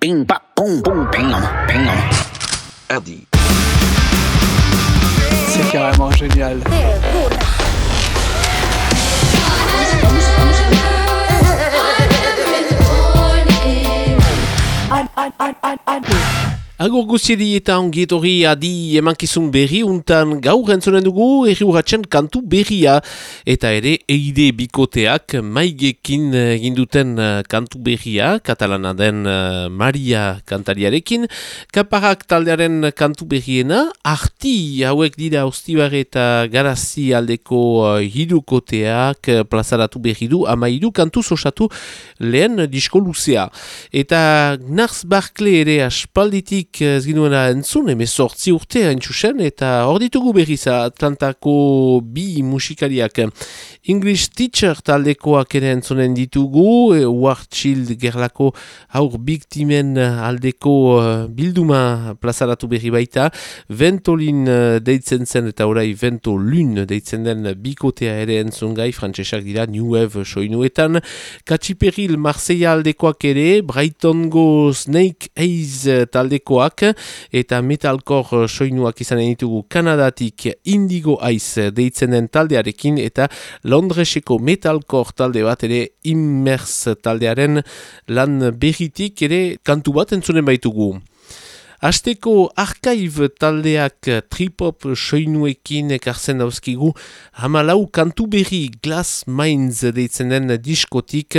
Bing, ba, boom, boom, bingam, bingam. Adi. C'est carrément génial. Agur guziedi eta ongietorri adi emankizun berri untan gaur entzonen dugu erri urratxen kantu berria. Eta ere eide bikoteak maigekin ginduten eh, kantu berria katalana den eh, Maria kantariarekin. Kaparak taldearen kantu berriena arti hauek dira ostibar eta garazi aldeko hirukoteak plazaratu berri du ama hiru kantu sosatu lehen disko luzea. Eta Nars Barkley ere aspalditik Nik ez ginuena entzun, emezortzi urte hain eta hor ditugu berriz Atlantako bi musikariak. English Teacher taldekoak ere entzunen ditugu, e, Warchild gerlako aur biktimen aldeko uh, bilduma plazaratu berri baita, Ventolin uh, deitzen zen eta orai Ventolun deitzen den bikotea ere entzun gai, dira New Wave soinuetan, Katsiperil Marseilla aldekoak ere, Brighton Go Snake Eyes taldekoak, eta metalcore soinuak izanen ditugu Kanadatik Indigo Ice deitzen den taldearekin eta Londreseko metalcore talde bat ere Immers taldearen lan berritik ere kantu bat entzunen baitugu. Azteko arkaib taldeak tripop soinuekin ekartzen dauzkigu hamalau kantu berri Glass Minds deitzen den diskotik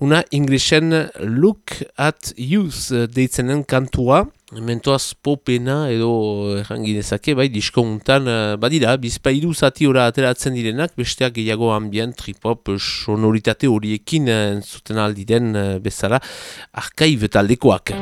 una inglesen Look at Youth deitzen den kantua Mentoaz popena edo erranginezake, bai, diskontan, uh, badira, bizpairu zati ora ateratzen direnak, besteak gehiago ambient, tripop, sonoritate horiekin uh, zuten aldi den uh, bezala, arkaib taldekoak.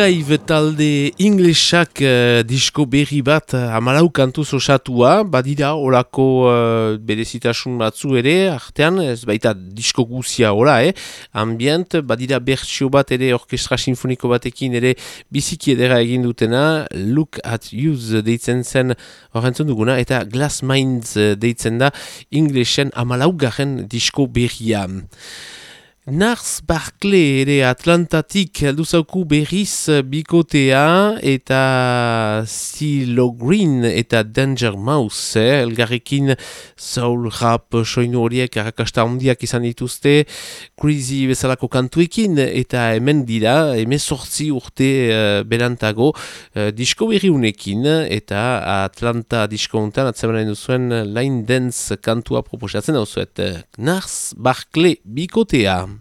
Archive talde inglesak uh, disko berri bat uh, amalau kantuz osatua, badira orako uh, berezitasun batzu ere, artean ez baita disko guzia ora, eh? ambient, badira bertsio bat ere orkestra sinfoniko batekin ere biziki edera egin dutena, Look at Use deitzen zen horrentzen duguna, eta Glass Minds deitzen da inglesen amalau garen disko berria. Nars Barclay ere Atlantatik alduzauku berriz bikotea eta Silo Green eta Danger Mouse, eh? elgarrekin soul rap soinu horiek arrakasta handiak izan dituzte, crazy bezalako kantuekin eta hemen dira, hemen sortzi urte uh, berantago uh, disko berriunekin eta Atlanta disko untan atzemanen duzuen line dance kantua proposatzen hau zuet. Nars Barclay bikotea.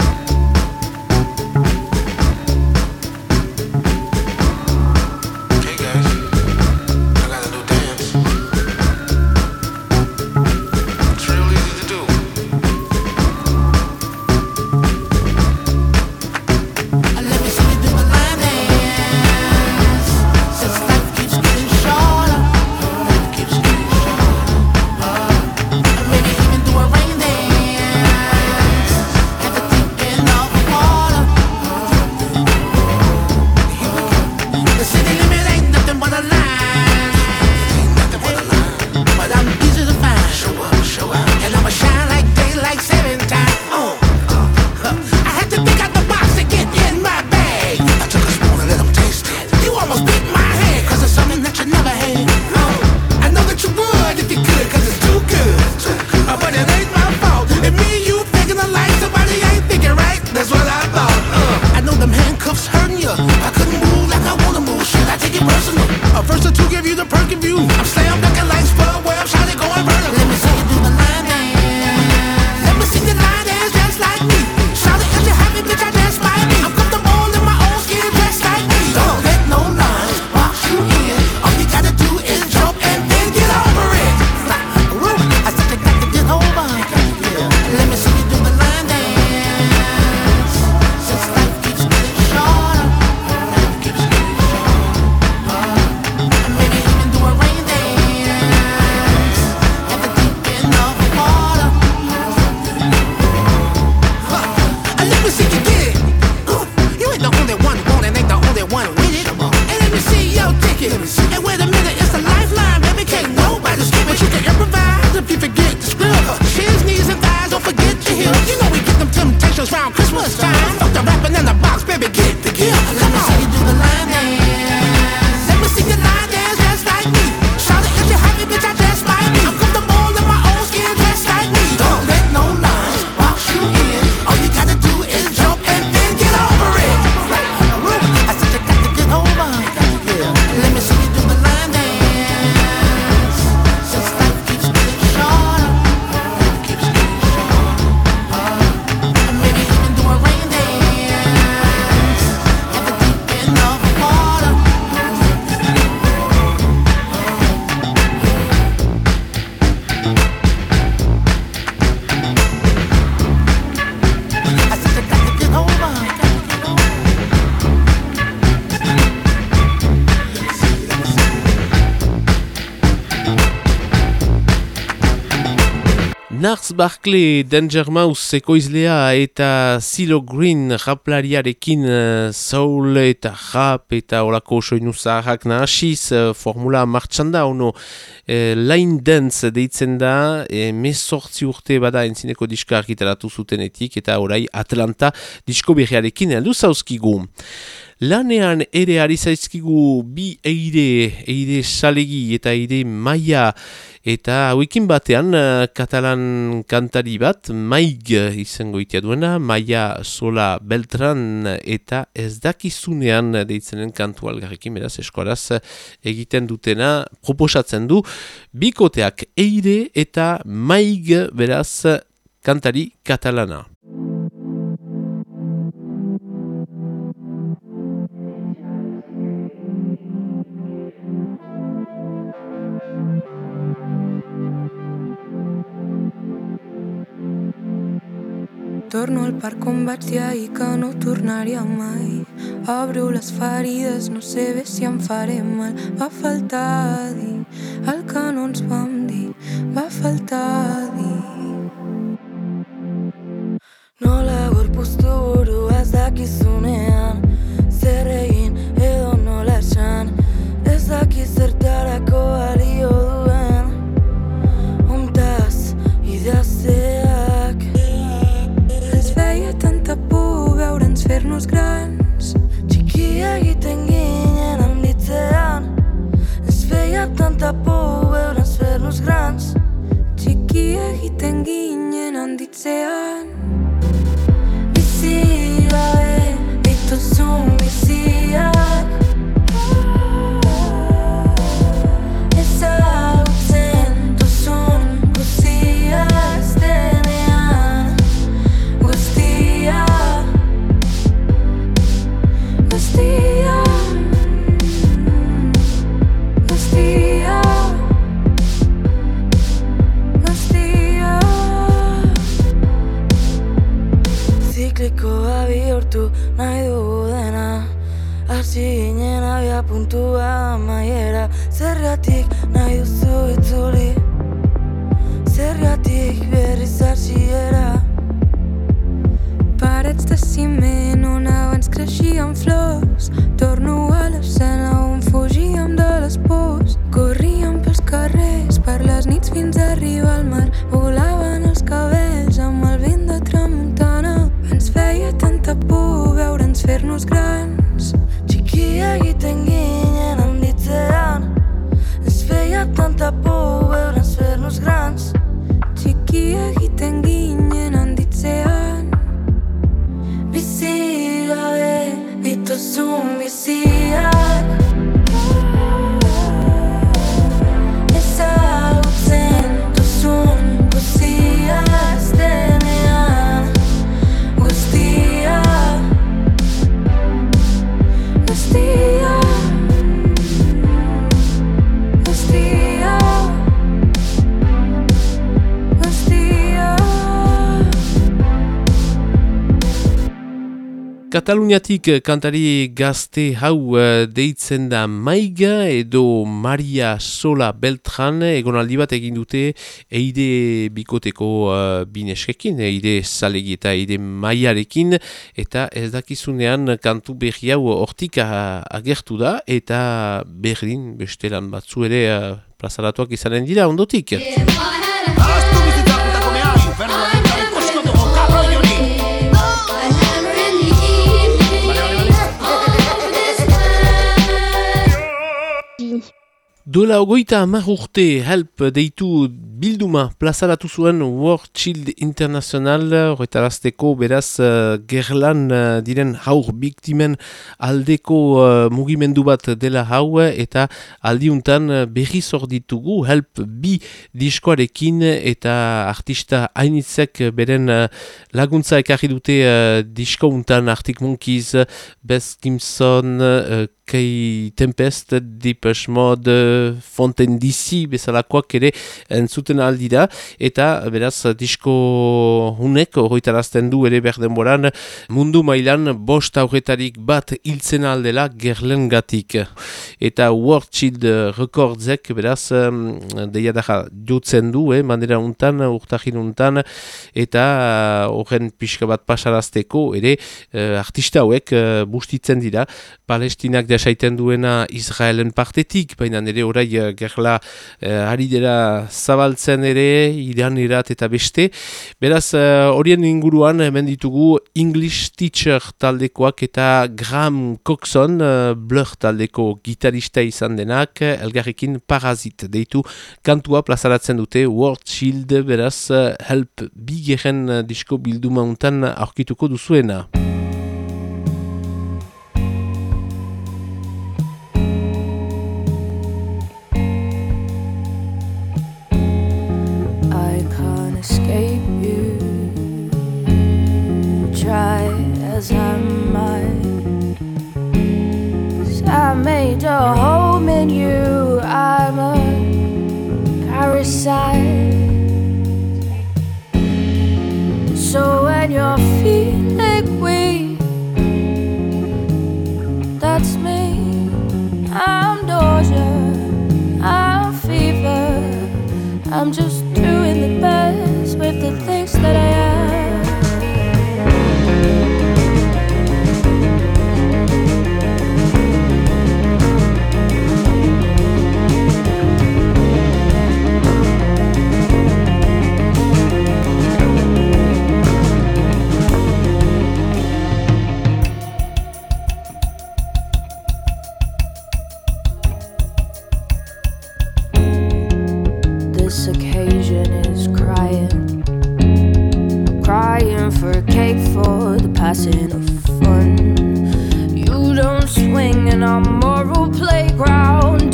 Nars Barclay, Danger Mouse ekoizlea eta Silo Green raplariarekin uh, soul eta rap eta olako soinu zaharrak nahasiz uh, formula martxanda ono uh, line dance deitzen da e, mesortzi urte bada entzineko diska argitaratu zutenetik eta orai Atlanta disko berriarekin heldu zauzkigu. Lanean ere ari zaizkigu bi eire, eire salegi eta eire maia eta hauekin batean uh, katalan kantari bat maig izango itea duena, maia sola beltran eta ez dakizunean deitzenen kantu algarrekin, beraz eskoraz egiten dutena proposatzen du bikoteak eire eta maig beraz kantari katalana. Torno al parco, vaig dir ahir que no tornaria mai. Obro les ferides, no sé bé si em faré mal. Va faltar dir el que no ens vam dir. Va faltar dir. Nola gorpuztu buru ez dakizunean Zer egin edo nola esan Ez daki zertarako veure'ns fer-nos grans. Txikia egiten ginen handitzean Ez feia tanta por veure'ns fer-nos grans. Txikia egiten ginen handitzean Bizi gabe dituzun biziak Kataluniatik eh, kantari gazte hau eh, deitzen da Maiga edo Maria Sola Beltran egonaldi bat egin dute eide bikoteko uh, bineskekin, eide zalegi eta eide maiarekin eta ez dakizunean kantu berri hau hortik agertu da eta berdin bestelan batzu ere uh, plazaratuak izanen dira ondotik. Ahaztu Duela ogoita hamar urte help deitu bilduma plazaratu zuen World Shield International horretarazteko beraz uh, gerlan uh, diren haur biktimen aldeko uh, mugimendu bat dela hau eta aldiuntan berri ditugu help bi diskoarekin eta artista hainitzek beren uh, laguntza ekarri dute uh, diskountan Arctic Monkeys, Beth Gimson, uh, Kei Tempest, Deepesh Mode, Fontaine DC, bezalakoak ere entzuten aldira, eta beraz disko hunek horretarazten du ere berdenboran mundu mailan bost aurretarik bat hiltzen aldela gerlen gatik. Eta World Shield Recordsek beraz deia daja jotzen du, eh, manera untan, urtahin untan, eta horren pixka bat pasarazteko ere uh, artista hauek uh, bustitzen dira, Palestinak desaiten duena Israelen partetik, baina nire orai uh, gerla uh, ari dela zabaltzen ere, iran irat eta beste. Beraz, uh, horien inguruan hemen ditugu English Teacher taldekoak eta Graham Coxon, uh, Blur taldeko gitarista izan denak, elgarrekin Parazit deitu kantua plazaratzen dute World Shield, beraz, uh, Help bigeren uh, disko bilduma untan aurkituko duzuena. as I might. I made a home in you, I'm a parasite. So when you're feeling weak, that's me. I'm nausea, I'm fever, I'm just doing the best with the things that I passing of fun. You don't swing in our moral playground,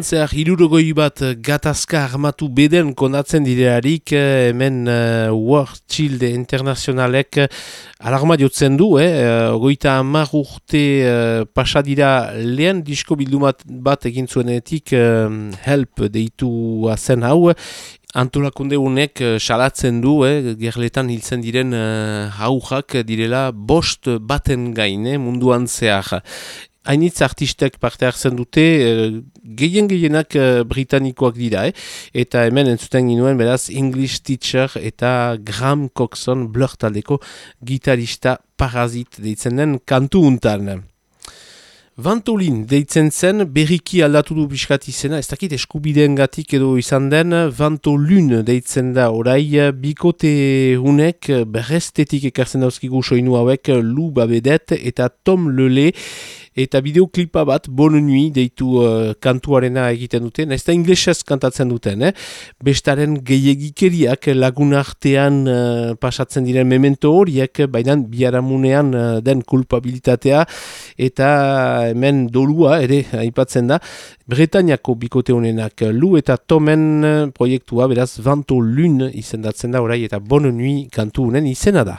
Munduan zehar hirurogoi bat gatazka armatu beden konatzen direarik eh, hemen uh, World Child Internationalek alarma jotzen du, eh? ogoita hamar urte uh, pasadira lehen disko bildumat bat egin zuenetik uh, help deitu zen hau, Antolakunde eh, salatzen du, eh, gerletan hiltzen diren uh, haujak direla bost baten gaine munduan zehar. Hainitz artistek parte hartzen dute, uh, gehien gehienak uh, britanikoak dira, eh? eta hemen entzuten ginuen beraz English Teacher eta Graham Coxon blur taldeko gitarista parazit deitzen den kantu untan. Vantolin deitzen zen berriki aldatu du biskat izena, ez dakit eskubideen gatik edo izan den, Vantolun deitzen da orai bikote hunek berrestetik ekartzen dauzkigu soinu hauek Lou Babedet eta Tom Lele eta bideoklipa bat Bon Nuit deitu uh, kantuarena egiten duten, ez da inglesez kantatzen duten, eh? bestaren gehiagikeriak lagun artean uh, pasatzen diren memento horiek, baina biharamunean uh, den kulpabilitatea eta hemen dolua ere aipatzen da, Bretañako bikote honenak Lu eta Tomen proiektua beraz Vanto Lun izendatzen da orai eta Bon Nuit kantu honen izena da.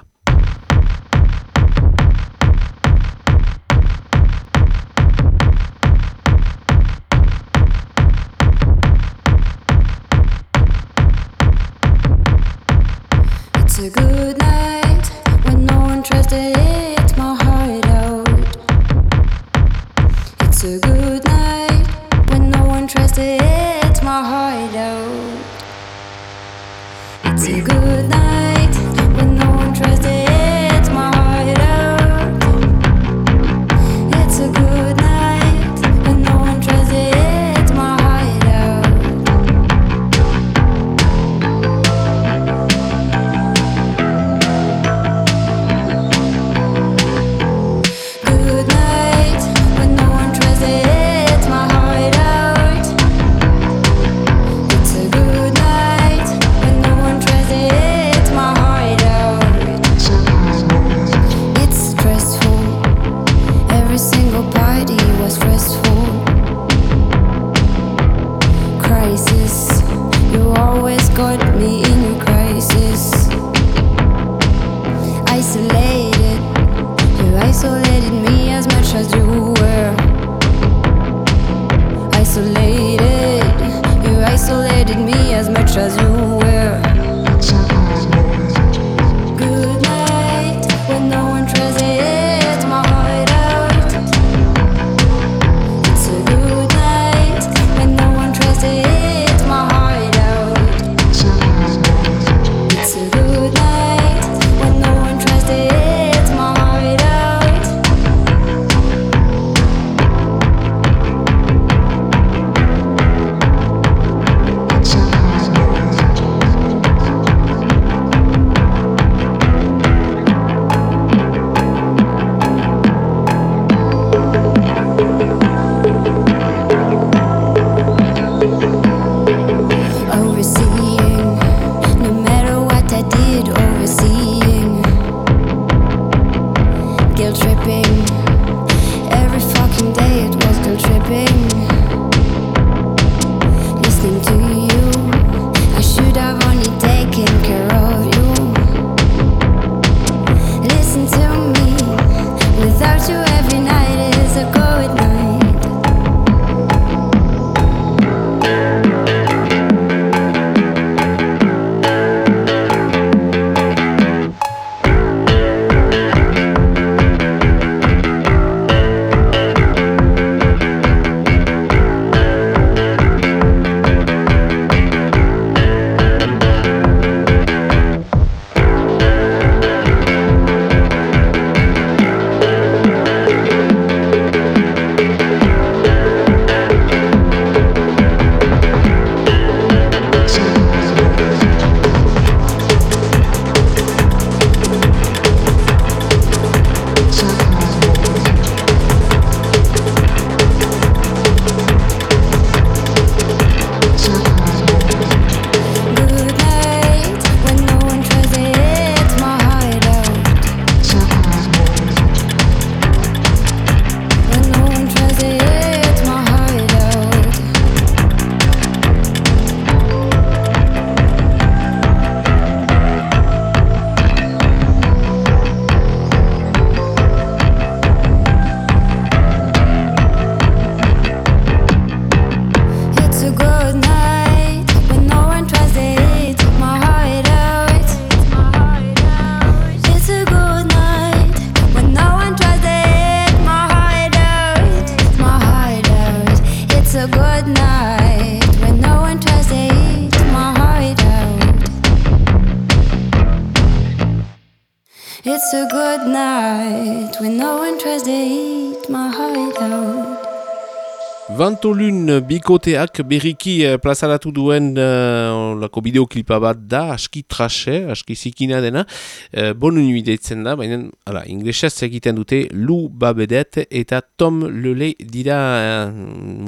Vantolun bikoteak berriki eh, plazaratu duen uh, lako bideoklipa bat da, aski trase, aski zikina dena, uh, bonu nuideitzen da, baina ala, inglesez egiten dute Lou Babedet eta Tom Lele dira uh,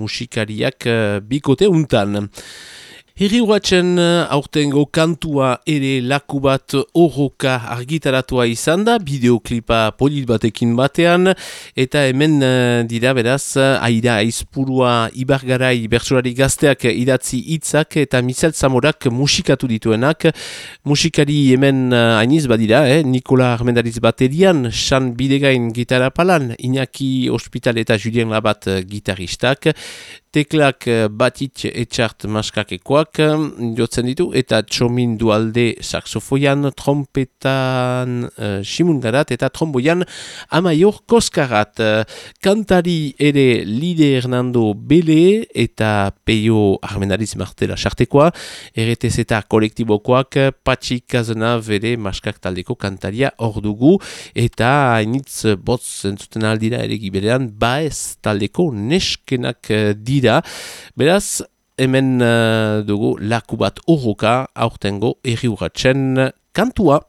musikariak uh, bikote untan. Herri uratzen eh, aurtengo kantua ere laku bat horroka argitaratua izan da, bideoklipa polit batekin batean, eta hemen uh, dira beraz, aira aizpurua ibargarai bertsurari gazteak idatzi hitzak eta Michel Zamorak musikatu dituenak. Musikari hemen ainiz badira, eh? Nikola Armendariz baterian, San Bidegain gitarra palan, Iñaki Hospital eta Julien Labat gitaristak, teklak eh, batit etxart maskakekoak eh, jotzen ditu eta txomin dualde saxofoian, trompetan uh, simun garat eta tromboian amaior koskarat. Kantari ere Lide Hernando Bele eta Peio Armenariz Martela Sartekoa, erretez eta kolektibokoak Patxi Kazena bere maskak taldeko kantaria hor dugu eta hainitz botz entzuten aldira ere giberean baez taldeko neskenak dira dira. Beraz, hemen uh, dugu laku bat urruka aurtengo erri urratzen kantua.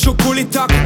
Txokoletak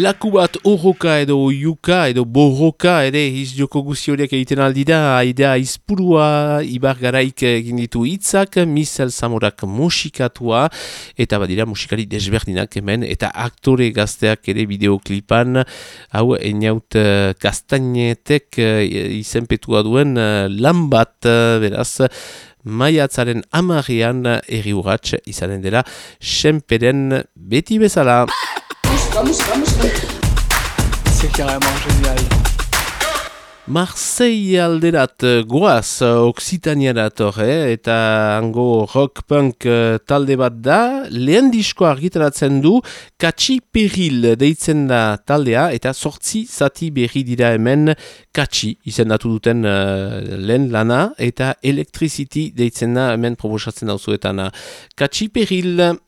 Laku bat horroka edo oiuka edo borroka ere hiz joko guzi horiek egiten aldi da aidea izpurua ibar garaik egin ditu hitzak Misel Zamorak musikatua eta badira musikari desberdinak hemen eta aktore gazteak ere bideoklipan hau eniaut uh, kastainetek uh, izenpetua duen uh, lan bat beraz maiatzaren amarrian erri izanen dela senperen beti bezala. C'est carrément génial. Marseille alderat goaz Occitaniarat eh? eta hango rock punk eh, talde bat da, lehen disko argitaratzen du Katsi Peril deitzen da taldea eta sortzi zati berri dira hemen Katsi izendatu duten uh, lehen lana eta Electricity deitzen da hemen proposatzen dauzuetan Katsi Peril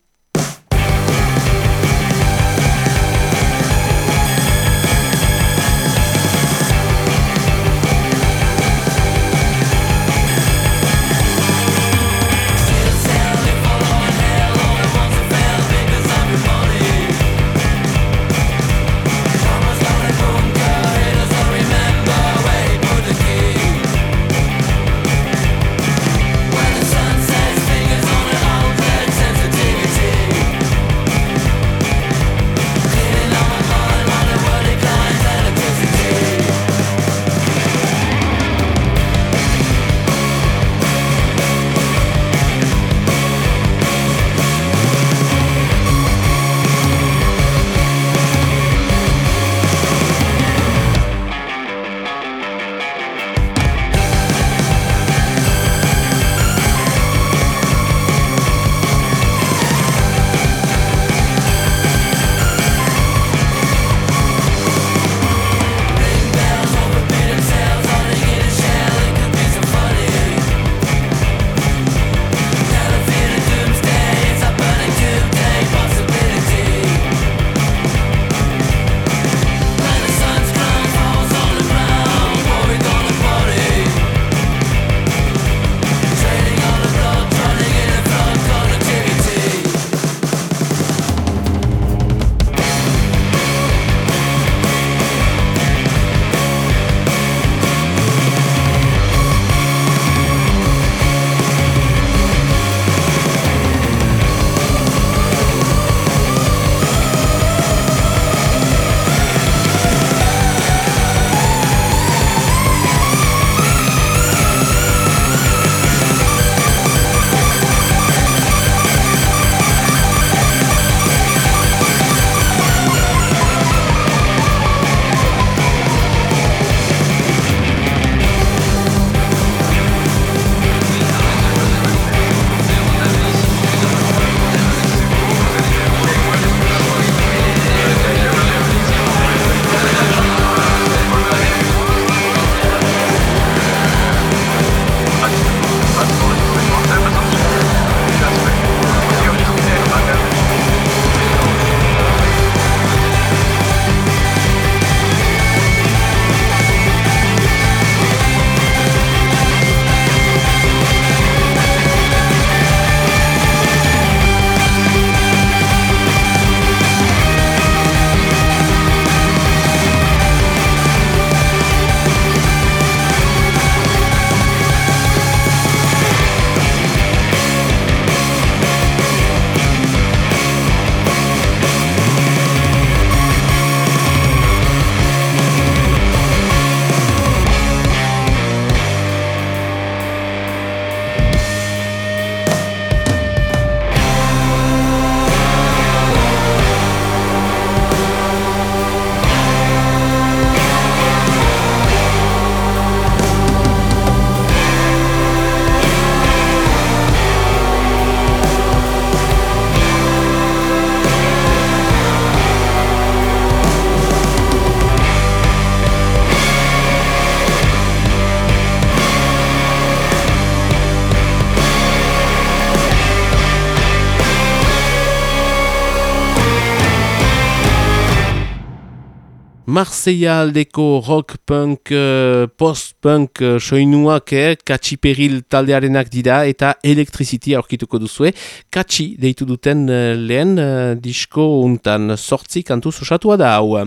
Marseilla aldeko rock punk, uh, post-punk uh, soinuak, eh, Katsi Peril taldearenak dira eta elektriziti aurkituko duzue. Katsi deitu duten lehen disko untan sortzi kantu osatua da hau.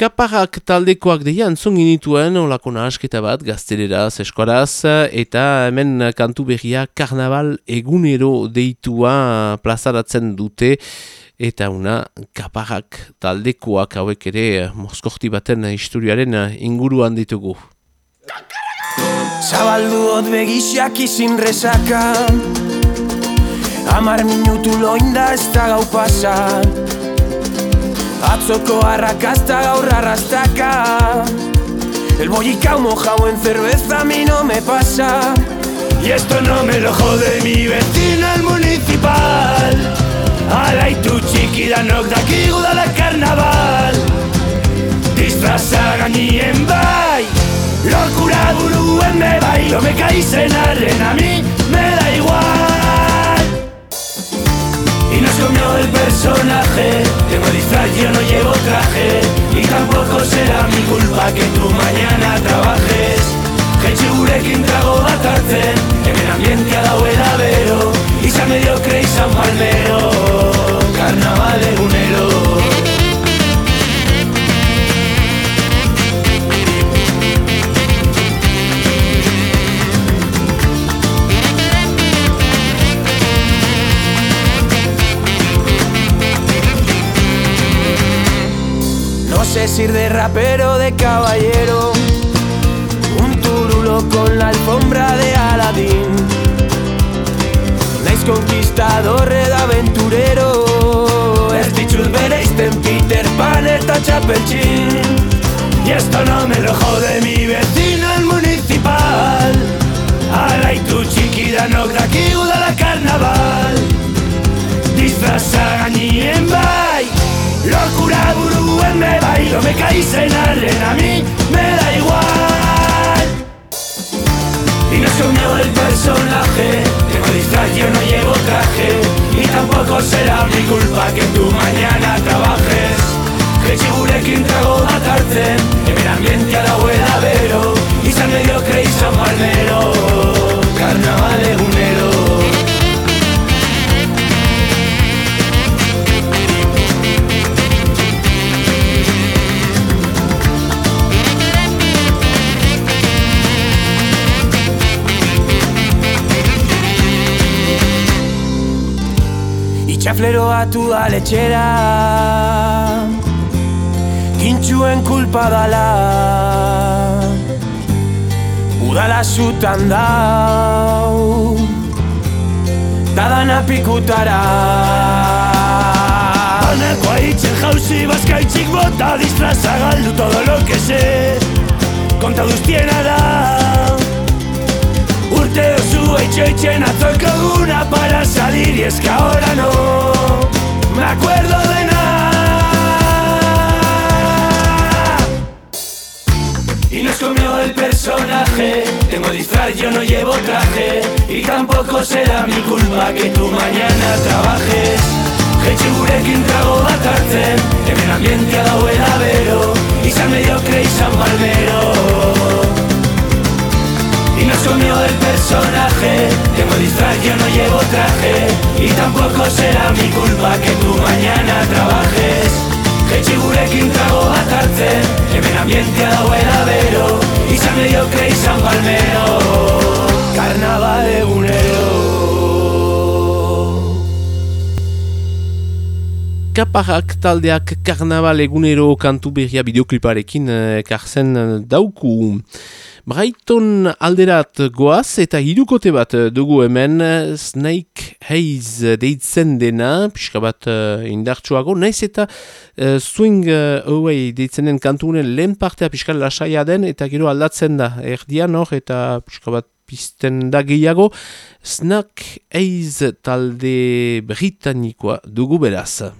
Kaparrak taldekoak deia antzun ginituen olako nahasketa bat gazteleraz, eskoraz, eta hemen kantu berria karnaval egunero deitua plazaratzen dute eta una kaparrak taldekoak hauek ere mozkorti baten historiaren inguruan ditugu. Zabaldu hot begixiak izin rezaka. Amar minutu loinda ez da gau pasa. Atzoko arrakazta gaur arrastaka. El bollicao mojao en cerveza a mí no me pasa. Y esto no me lo jode mi vecino el municipal Alaitu txiki danok dakigu dala karnaval. Disfraza gainien bai. Locura buruen bai. Me caizen arren a mi me da igual. Y nos comió el personaje. Tengo disfraz, yo no llevo traje. Y tampoco será mi culpa que tú mañana trabajes. Jetxe gurekin trago bat hartzen Hemen ambientia dauela bero Izan mediokre izan palmero Karnaval egunero No sé si ir de rapero o de caballero Un turulo con la alfombra de Aladín Naiz conquistador red aventurero. Ez ditut bere izten Peter Pan eta txapeltxin Y esto no me lo jode mi vecino el municipal. Alaitu txiki danok dakigu dala karnaval. Disfraza gainien bai Locura buruen me bai Lo me que tú mañana trabajes. Jetxe gurekin trago bat hartzen Hemen ambientia dauela bero. Izan mediokre izan palmero Itxaflero atu da letxera Gintxuen kulpa dala. Udala zutan dau. Dadana pikutara. Honeko aitzen jauzi bazkaitzik bota Disfraza galdu todo lo que sé. Konta guztiena da Urte oso etxoitzen atzoko eguna para salir y es que ahora no me acuerdo de nada. Y nos comió el personaje Tengo disfraz, yo no llevo traje Y tampoco será mi culpa que tú mañana trabajes. Jetxe gurekin trago bat hartzen Hemen ambientia dauela bero Izan mediokre izan palmero Comió el personaje. Tengo disfraz, yo no llevo traje. Y tampoco será mi culpa que tú mañana trabajes. Jetxe gurekin trago bat hartzen Hemen ambientia dauela bero Izan mediokre izan palmero. Karnaval egunero Kaparrak taldeak karnaval egunero kantu berria bideokliparekin eh, karzen eh, dauku. Brighton alderat goaz eta hirukote bat eh, dugu hemen. Eh, Snake Haze deitzen dena, pixka bat uh, indartsuago, naiz eta uh, Swing Away deitzen den kantunen lehen partea pixka lasaia den eta gero aldatzen da. Erdian hor eta pixka bat pizten da gehiago. Snake Haze talde britanikoa dugu beraz.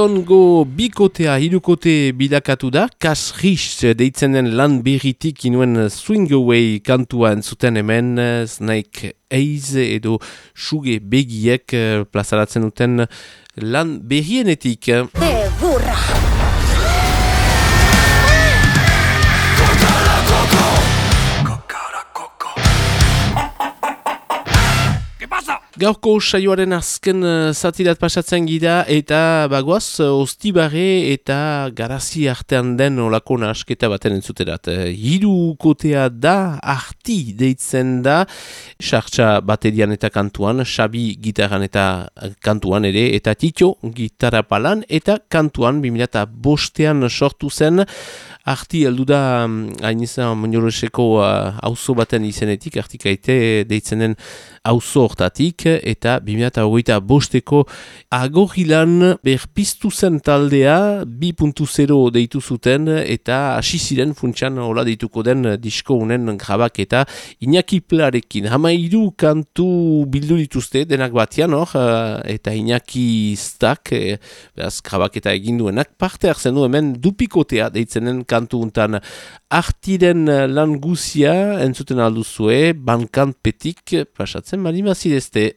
Brightongo bikotea hirukote bilakatu da, Kas Rich deitzen den lan berritik inuen Swing Away kantua entzuten hemen, Snake Eyes edo Suge Begiek eh, plazaratzen duten lan berrienetik. Gaurko saioaren azken uh, zatirat pasatzen gira eta bagoaz uh, ostibare eta garazi artean den olako nasketa baten entzuterat. Uh, hiru kotea da, arti deitzen da, sartxa baterian eta kantuan, xabi gitaran eta kantuan ere, eta titio gitara palan eta kantuan 2005 sortu zen, Arti heldu da mm, hain izan Monyoroseko hauzo uh, baten izenetik, artikaite deitzenen hauzo hortatik, eta 2008 bosteko agorilan berpiztu zen taldea 2.0 deitu zuten, eta hasi ziren funtsan hola deituko den disko unen grabak eta Iñaki Plarekin. Hama iru kantu bildu dituzte denak batian hor, eta Iñaki Stak, e, beraz grabak eta eginduenak, parte hartzen du hemen dupikotea deitzenen kantu untan artiren lan guzia entzuten alduzue, Sind wir lieber CDSD.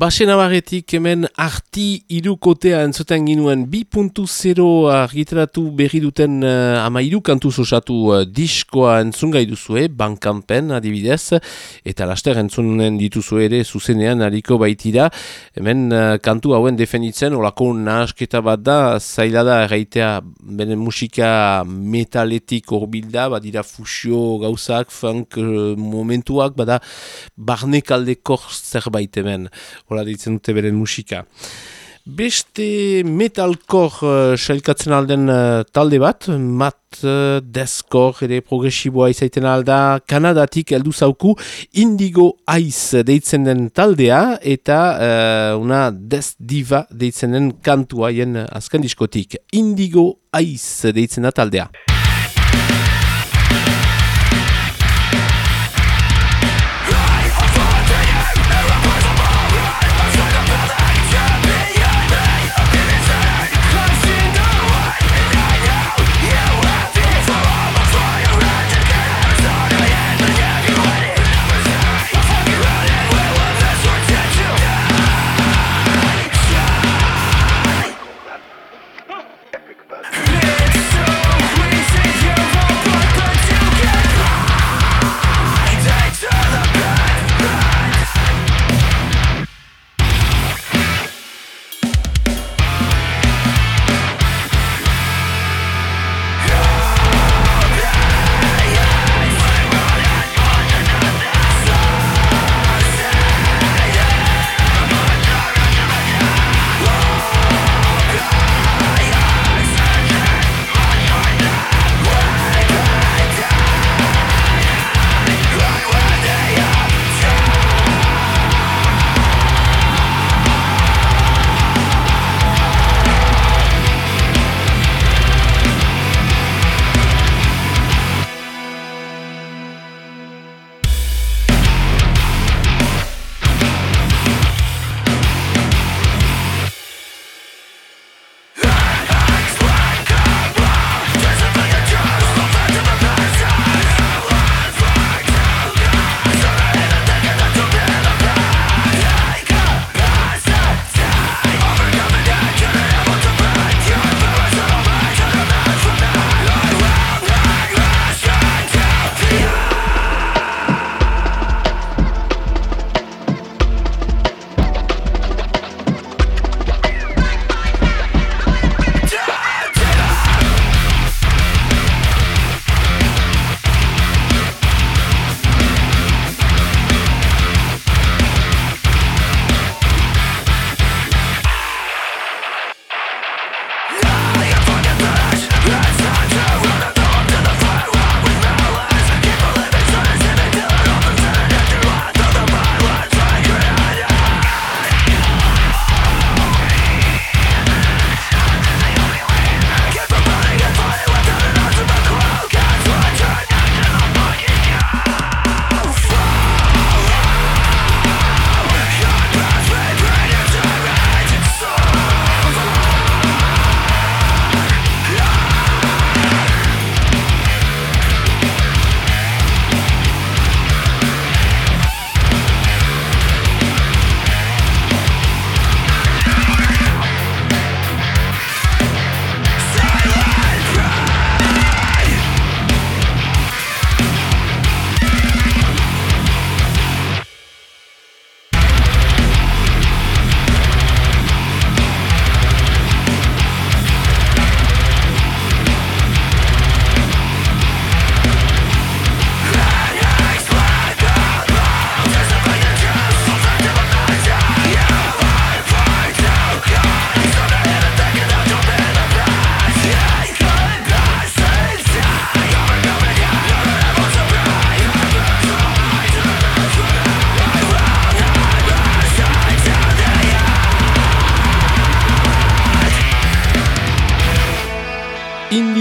Basen abarretik hemen arti irukotea entzuten ginuen. 2.0 argitaratu berri duten uh, ama irukantu osatu uh, diskoa entzungai duzue, bankanpen adibidez, eta laster entzunen dituzue ere zuzenean hariko baitira, hemen uh, kantu hauen definitzen, olako nahasketa bat da, zaila da erraitea benen musika metaletik horbilda, badira fusio gauzak, funk uh, momentuak, bada barnekaldekor zerbait hemen hola ditzen dute beren musika. Beste metalkor uh, sailkatzen alden uh, talde bat, mat uh, deskor ere progresiboa izaiten alda, Kanadatik heldu zauku Indigo Ice deitzen den taldea, eta uh, una des diva deitzen den kantua jen azken diskotik. Indigo Ice deitzen da taldea.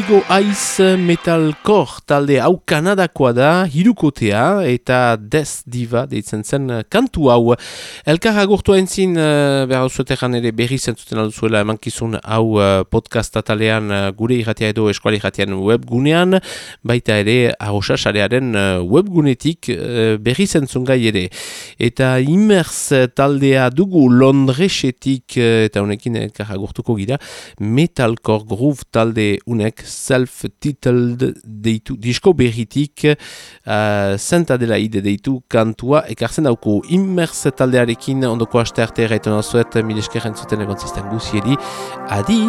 Indigo Ice Metalcore talde hau Kanadakoa da, hirukotea eta Death Diva deitzen zen kantu hau. Elkar agurtu entzin, uh, behar zuetekan ere berri zentzuten alduzuela emankizun hau uh, podcast atalean gure irratia edo eskuali irratian webgunean, baita ere ahosa sarearen webgunetik berri zentzun gai ere. Eta Immers taldea dugu Londresetik eta honekin elkar agurtuko gira, Metalcore Groove talde unek self-titled deitu disko berritik uh, Santa dela ide deitu kantua ekartzen dauko immers taldearekin ondoko aste arte erraitu nazuet milesker entzuten egon zisten guziedi adi